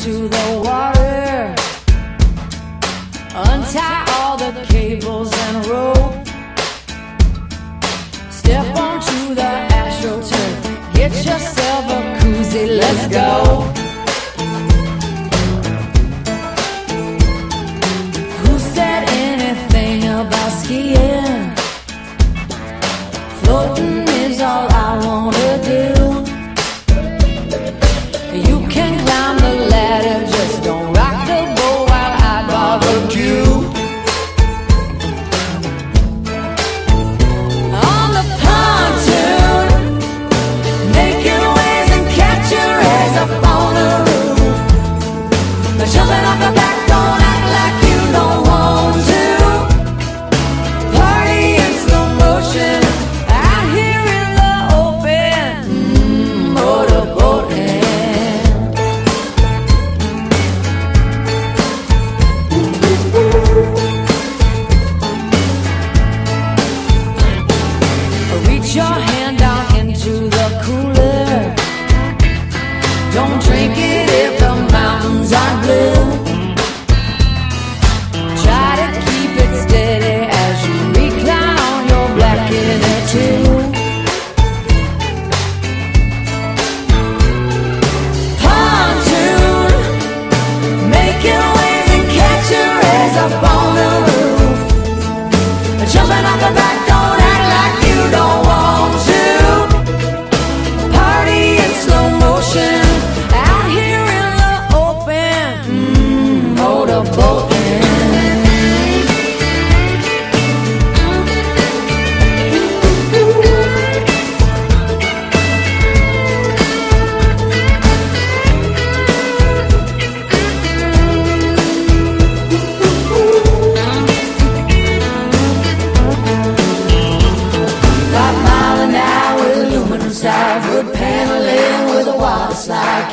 into the water. Untie all the cables and rope. Step onto the AstroTurf. Get yourself a koozie, let's go. Who said anything about skiing? Floating your hand down into the cooler. Don't drink it if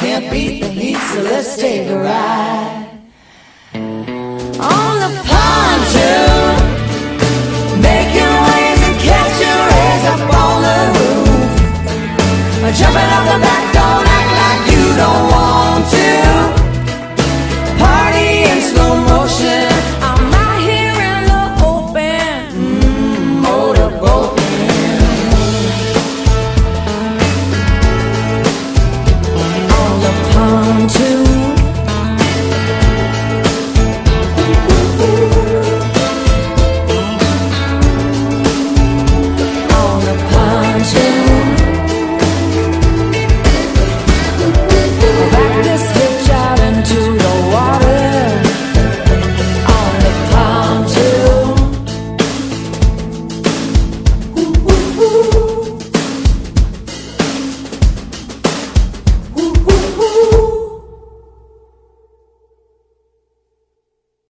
can't beat the heat, so let's take a ride. On the pontoon, making waves and catching rays up on the roof. Jumping off the back, don't act like you don't.